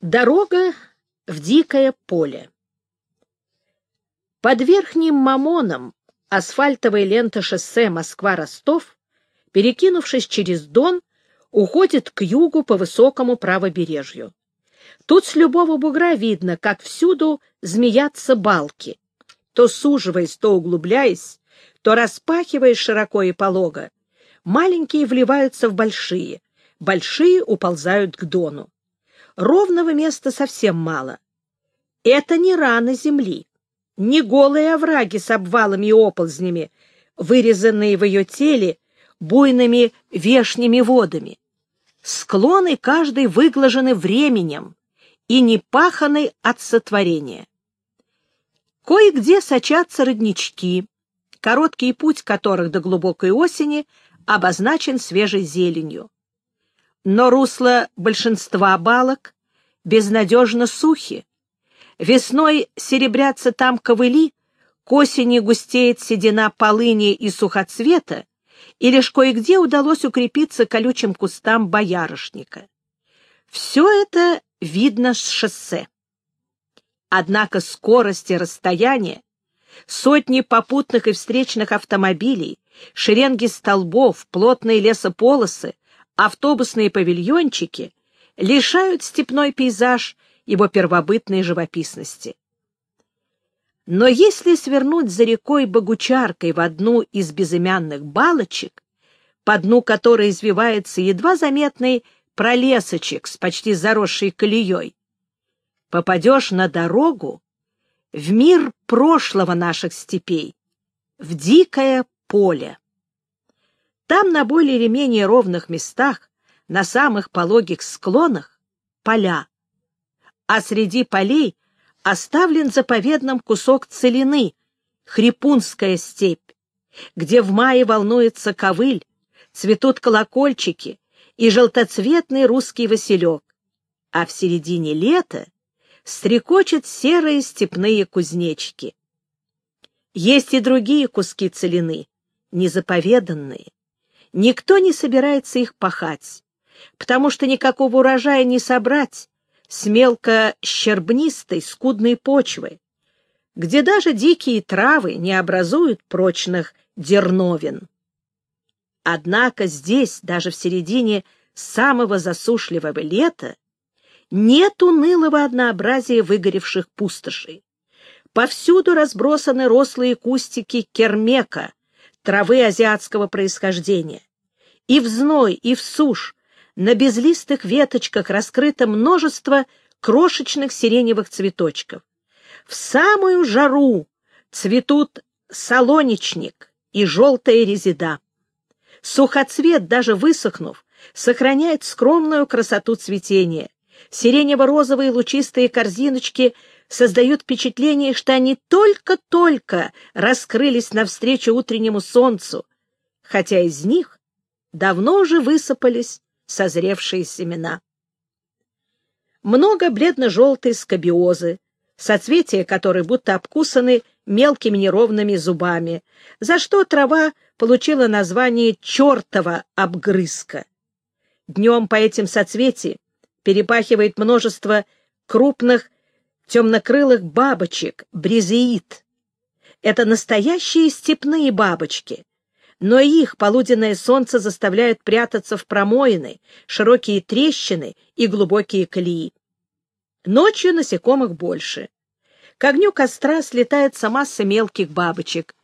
Дорога в дикое поле. Под верхним Мамоном асфальтовая лента шоссе Москва-Ростов, перекинувшись через Дон, уходит к югу по высокому правобережью. Тут с любого бугра видно, как всюду змеятся балки, то суживаясь, то углубляясь, то распахиваясь широко и полого. Маленькие вливаются в большие, большие уползают к Дону ровного места совсем мало. Это не раны земли, не голые овраги с обвалами и оползнями, вырезанные в ее теле буйными вешними водами. Склоны каждый выглажены временем и не паханы от сотворения. Кое-где сочатся роднички, короткий путь которых до глубокой осени обозначен свежей зеленью но русло большинства балок безнадежно сухи. Весной серебрятся там ковыли, к осени густеет седина полыни и сухоцвета, и лишь кое-где удалось укрепиться колючим кустам боярышника. Все это видно с шоссе. Однако скорость и расстояние, сотни попутных и встречных автомобилей, шеренги столбов, плотные лесополосы, автобусные павильончики лишают степной пейзаж его первобытной живописности. Но если свернуть за рекой Богучаркой в одну из безымянных балочек, по дну которой извивается едва заметный пролесочек с почти заросшей колеей, попадешь на дорогу в мир прошлого наших степей, в дикое поле. Там на более или менее ровных местах, на самых пологих склонах, поля. А среди полей оставлен заповедным кусок целины, Хрипунская степь, где в мае волнуется ковыль, цветут колокольчики и желтоцветный русский василек, а в середине лета стрекочут серые степные кузнечики. Есть и другие куски целины, незаповеданные, Никто не собирается их пахать, потому что никакого урожая не собрать с мелко-щербнистой, скудной почвы, где даже дикие травы не образуют прочных дерновин. Однако здесь, даже в середине самого засушливого лета, нет унылого однообразия выгоревших пустошей. Повсюду разбросаны рослые кустики кермека, травы азиатского происхождения. И в зной, и в сушь на безлистых веточках раскрыто множество крошечных сиреневых цветочков. В самую жару цветут солонечник и желтая резида. Сухоцвет, даже высохнув, сохраняет скромную красоту цветения. Сиренево-розовые лучистые корзиночки создают впечатление, что они только-только раскрылись навстречу утреннему солнцу, хотя из них давно уже высыпались созревшие семена. Много бледно-желтой скобиозы, соцветия которой будто обкусаны мелкими неровными зубами, за что трава получила название чертова обгрызка. Днем по этим соцветиям перепахивает множество крупных темнокрылых бабочек, брезеид. Это настоящие степные бабочки, но их полуденное солнце заставляет прятаться в промоины, широкие трещины и глубокие колеи. Ночью насекомых больше. К огню костра слетается масса мелких бабочек.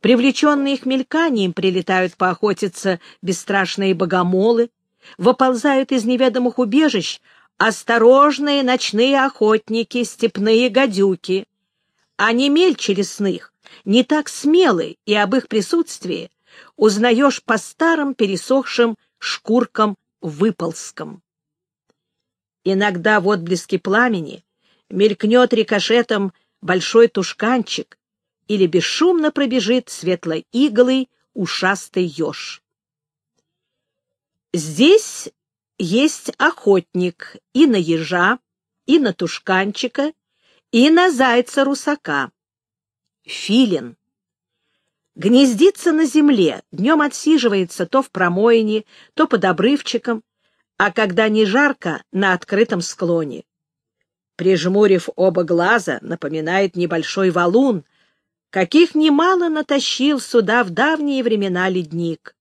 Привлеченные их мельканием прилетают поохотиться бесстрашные богомолы, выползают из неведомых убежищ осторожные ночные охотники, степные гадюки. Они мельче лесных, не так смелы, и об их присутствии узнаешь по старым пересохшим шкуркам выползкам. Иногда в отблеске пламени мелькнет рикошетом большой тушканчик или бесшумно пробежит светло-иглый ушастый еж. Здесь есть охотник и на ежа, и на тушканчика, и на зайца-русака. Филин. Гнездится на земле, днем отсиживается то в промоине, то под обрывчиком, а когда не жарко, на открытом склоне. прижмурив оба глаза, напоминает небольшой валун, каких немало натащил сюда в давние времена ледник.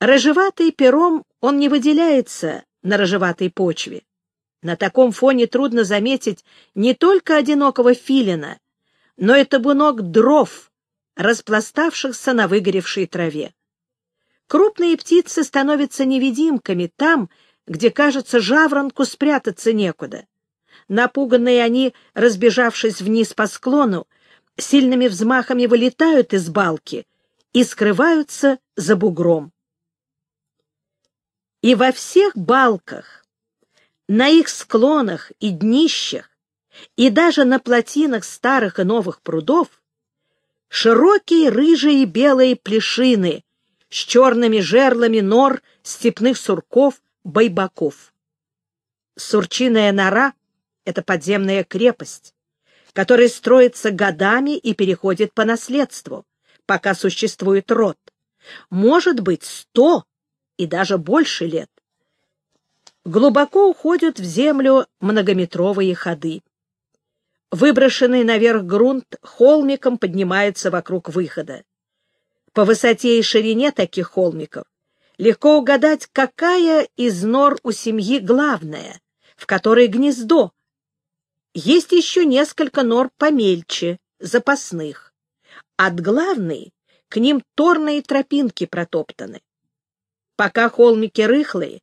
Рыжеватый пером он не выделяется на рыжеватой почве. На таком фоне трудно заметить не только одинокого филина, но и табунок дров, распластавшихся на выгоревшей траве. Крупные птицы становятся невидимками там, где, кажется, жаворонку спрятаться некуда. Напуганные они, разбежавшись вниз по склону, сильными взмахами вылетают из балки и скрываются за бугром. И во всех балках, на их склонах и днищах, и даже на плотинах старых и новых прудов, широкие рыжие и белые плешины с черными жерлами нор степных сурков, байбаков. Сурчиная нора — это подземная крепость, которая строится годами и переходит по наследству, пока существует род. Может быть, сто и даже больше лет. Глубоко уходят в землю многометровые ходы. Выброшенный наверх грунт холмиком поднимается вокруг выхода. По высоте и ширине таких холмиков легко угадать, какая из нор у семьи главная, в которой гнездо. Есть еще несколько нор помельче, запасных. От главной к ним торные тропинки протоптаны. Пока холмики рыхлые,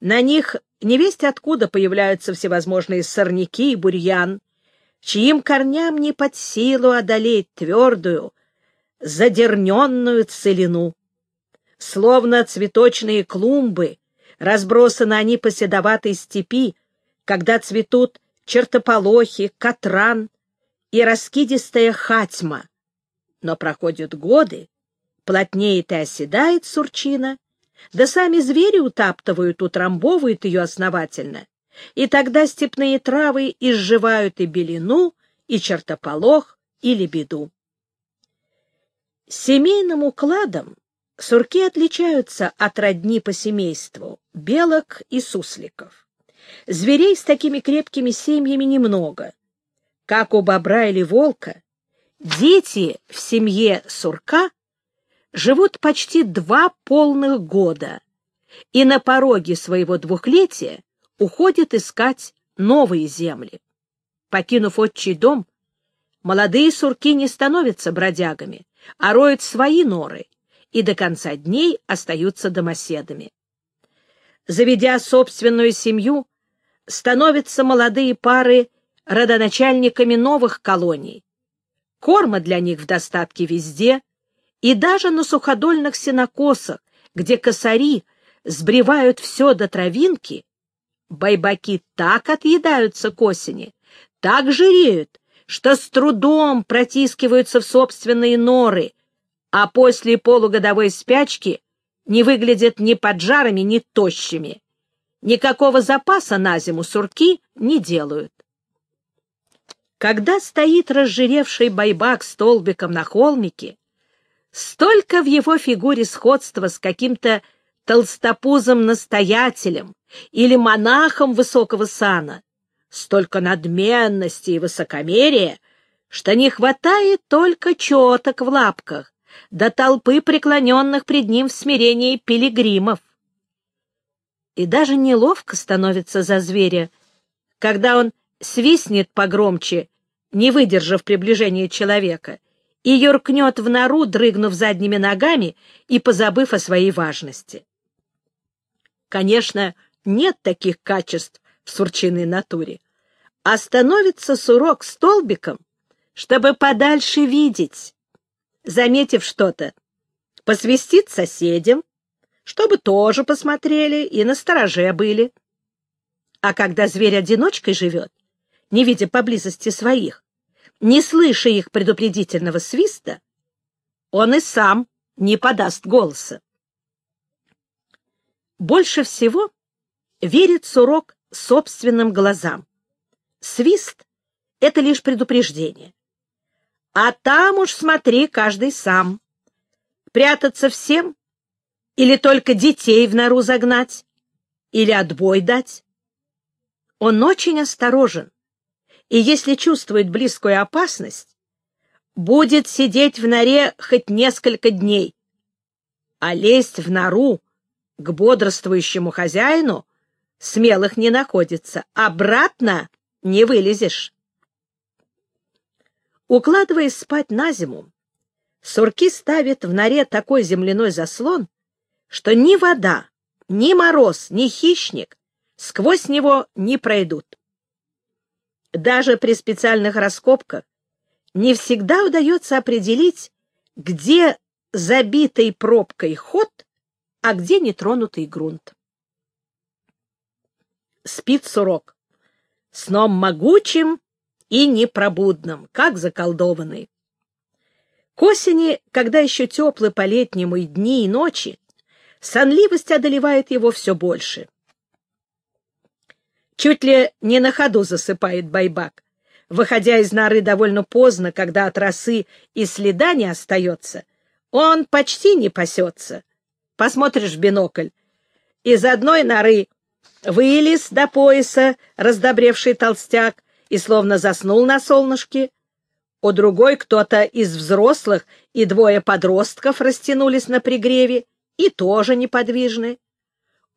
на них невесть откуда появляются всевозможные сорняки и бурьян, чьим корням не под силу одолеть твердую, задерненную целину. Словно цветочные клумбы, разбросаны они по седоватой степи, когда цветут чертополохи, катран и раскидистая хатьма. Но проходят годы, плотнеет и оседает сурчина, да сами звери утаптывают, утрамбовывают ее основательно, и тогда степные травы изживают и белину, и чертополох, и лебеду. Семейным укладом сурки отличаются от родни по семейству белок и сусликов. Зверей с такими крепкими семьями немного. Как у бобра или волка, дети в семье сурка живут почти два полных года и на пороге своего двухлетия уходят искать новые земли. Покинув отчий дом, молодые сурки не становятся бродягами, а роют свои норы и до конца дней остаются домоседами. Заведя собственную семью, становятся молодые пары родоначальниками новых колоний. Корма для них в достатке везде, и даже на суходольных сенокосах, где косари сбривают все до травинки, байбаки так отъедаются к осени, так жиреют, что с трудом протискиваются в собственные норы, а после полугодовой спячки не выглядят ни поджарами, ни тощими. Никакого запаса на зиму сурки не делают. Когда стоит разжиревший байбак столбиком на холмике, Столько в его фигуре сходства с каким-то толстопузым настоятелем или монахом высокого сана, столько надменности и высокомерия, что не хватает только четок в лапках, до толпы преклоненных пред ним в смирении пилигримов. И даже неловко становится за зверя, когда он свистнет погромче, не выдержав приближения человека, и юркнет в нору, дрыгнув задними ногами и позабыв о своей важности. Конечно, нет таких качеств в сурчиной натуре, а становится сурок столбиком, чтобы подальше видеть, заметив что-то, посвистит соседям, чтобы тоже посмотрели и на стороже были. А когда зверь одиночкой живет, не видя поблизости своих, не слыша их предупредительного свиста, он и сам не подаст голоса. Больше всего верит Сурок собственным глазам. Свист — это лишь предупреждение. А там уж смотри каждый сам. Прятаться всем? Или только детей в нору загнать? Или отбой дать? Он очень осторожен, и если чувствует близкую опасность, будет сидеть в норе хоть несколько дней, а лезть в нору к бодрствующему хозяину смелых не находится, обратно не вылезешь. Укладываясь спать на зиму, сурки ставят в норе такой земляной заслон, что ни вода, ни мороз, ни хищник сквозь него не пройдут. Даже при специальных раскопках не всегда удается определить, где забитый пробкой ход, а где нетронутый грунт. Спит сурок сном могучим и непробудным, как заколдованный. К осени, когда еще теплы по-летнему и дни, и ночи, сонливость одолевает его все больше. Чуть ли не на ходу засыпает байбак, выходя из норы довольно поздно, когда от росы и следа не остается, он почти не пасется. Посмотришь в бинокль. Из одной норы вылез до пояса раздобревший толстяк и словно заснул на солнышке. У другой кто-то из взрослых и двое подростков растянулись на пригреве и тоже неподвижны.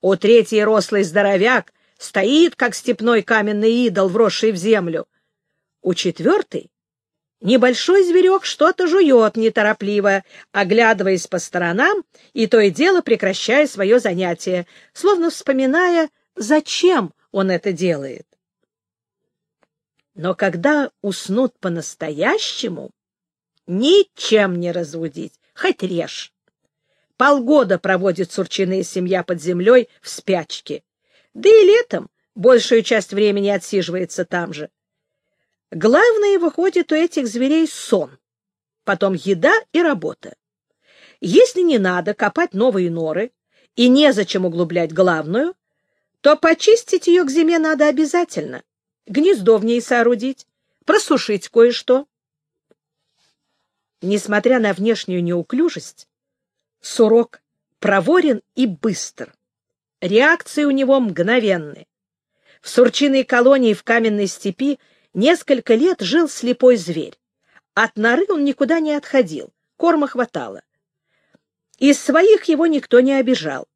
У третьей рослый здоровяк стоит, как степной каменный идол, вросший в землю. У четвертой небольшой зверек что-то жует неторопливо, оглядываясь по сторонам и то и дело прекращая свое занятие, словно вспоминая, зачем он это делает. Но когда уснут по-настоящему, ничем не разводить, хоть режь. Полгода проводит сурчиная семья под землей в спячке. Да и летом большую часть времени отсиживается там же. Главное выходит у этих зверей сон, потом еда и работа. Если не надо копать новые норы и незачем углублять главную, то почистить ее к зиме надо обязательно, гнездо в ней соорудить, просушить кое-что. Несмотря на внешнюю неуклюжесть, Сурок проворен и быстр. Реакции у него мгновенны. В сурчиной колонии в каменной степи несколько лет жил слепой зверь. От норы он никуда не отходил, корма хватало. Из своих его никто не обижал.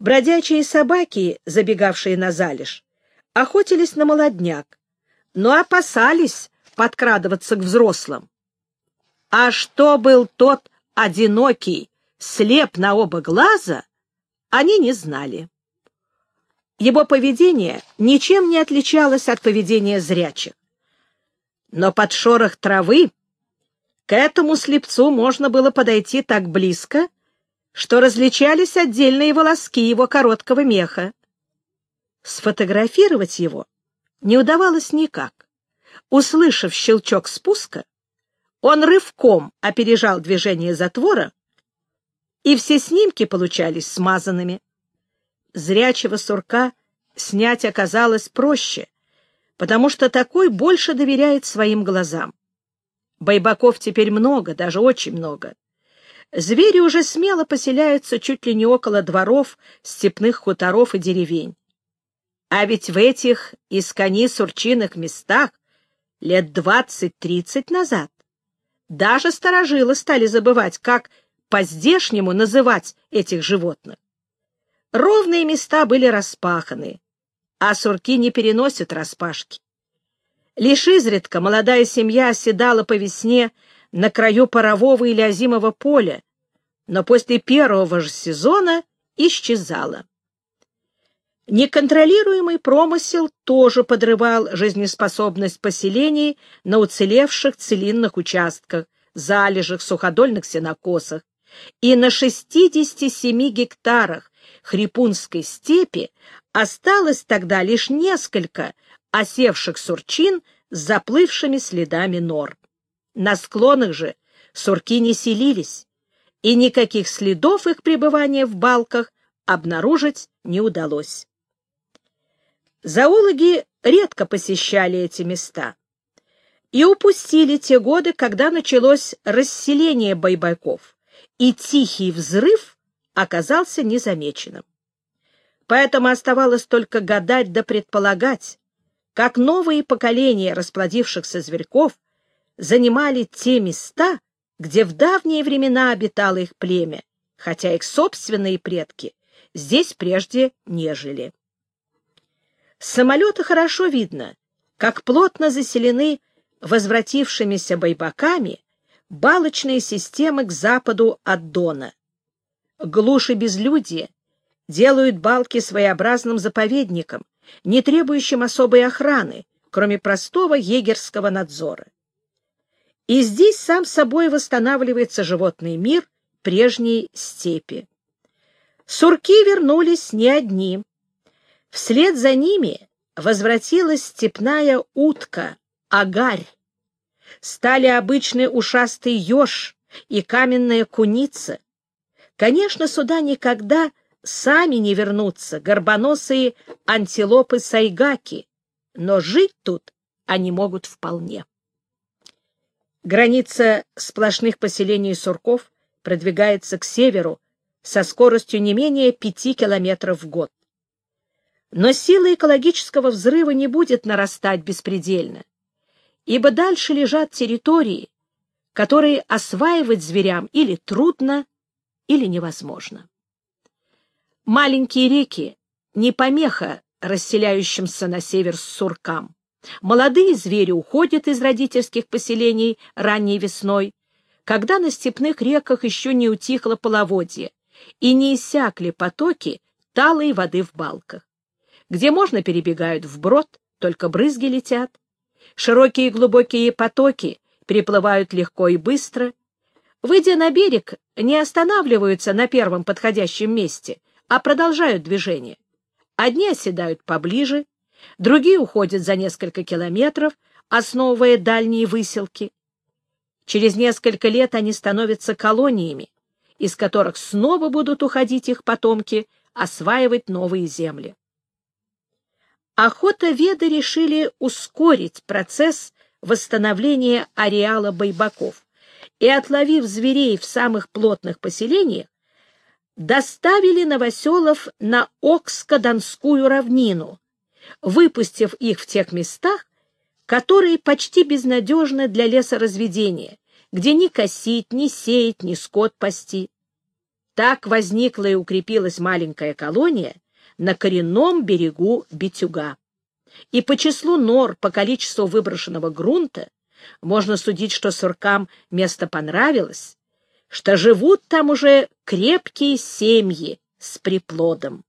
Бродячие собаки, забегавшие на залежь, охотились на молодняк, но опасались подкрадываться к взрослым. А что был тот одинокий, слеп на оба глаза, они не знали. Его поведение ничем не отличалось от поведения зрячих. Но под шорох травы к этому слепцу можно было подойти так близко, что различались отдельные волоски его короткого меха. Сфотографировать его не удавалось никак. Услышав щелчок спуска, он рывком опережал движение затвора, и все снимки получались смазанными. Зрячего сурка снять оказалось проще, потому что такой больше доверяет своим глазам. Байбаков теперь много, даже очень много. Звери уже смело поселяются чуть ли не около дворов, степных хуторов и деревень. А ведь в этих искони сурчиных местах лет двадцать-тридцать назад даже сторожилы стали забывать, как по-здешнему называть этих животных. Ровные места были распаханы, а сурки не переносят распашки. Лишь изредка молодая семья оседала по весне на краю парового или озимого поля, но после первого же сезона исчезала. Неконтролируемый промысел тоже подрывал жизнеспособность поселений на уцелевших целинных участках, залежах, суходольных сенокосах, и на 67 гектарах Хрипунской степи осталось тогда лишь несколько осевших сурчин с заплывшими следами нор. На склонах же сурки не селились, и никаких следов их пребывания в балках обнаружить не удалось. Зоологи редко посещали эти места и упустили те годы, когда началось расселение байбаков, и тихий взрыв оказался незамеченным. Поэтому оставалось только гадать да предполагать, как новые поколения расплодившихся зверьков занимали те места, где в давние времена обитало их племя, хотя их собственные предки здесь прежде не жили. С самолета хорошо видно, как плотно заселены возвратившимися бойбаками балочные системы к западу от Дона. Глушь и делают балки своеобразным заповедником, не требующим особой охраны, кроме простого егерского надзора. И здесь сам собой восстанавливается животный мир прежней степи. Сурки вернулись не одни. Вслед за ними возвратилась степная утка, агарь. Стали обычный ушастый еж и каменная куница. Конечно, сюда никогда сами не вернутся горбоносые антилопы-сайгаки, но жить тут они могут вполне. Граница сплошных поселений сурков продвигается к северу со скоростью не менее пяти километров в год. Но сила экологического взрыва не будет нарастать беспредельно, ибо дальше лежат территории, которые осваивать зверям или трудно, или невозможно. Маленькие реки не помеха расселяющимся на север суркам. Молодые звери уходят из родительских поселений ранней весной, когда на степных реках еще не утихло половодье и не иссякли потоки талой воды в балках. Где можно, перебегают вброд, только брызги летят. Широкие и глубокие потоки приплывают легко и быстро. Выйдя на берег, не останавливаются на первом подходящем месте, а продолжают движение. Одни оседают поближе, другие уходят за несколько километров, основывая дальние выселки. Через несколько лет они становятся колониями, из которых снова будут уходить их потомки, осваивать новые земли. Охотоведы решили ускорить процесс восстановления ареала байбаков и, отловив зверей в самых плотных поселениях, доставили новоселов на Окско-Донскую равнину, выпустив их в тех местах, которые почти безнадежны для лесоразведения, где ни косить, ни сеять, ни скот пасти. Так возникла и укрепилась маленькая колония на коренном берегу Битюга. И по числу нор, по количеству выброшенного грунта, можно судить, что суркам место понравилось, что живут там уже крепкие семьи с приплодом.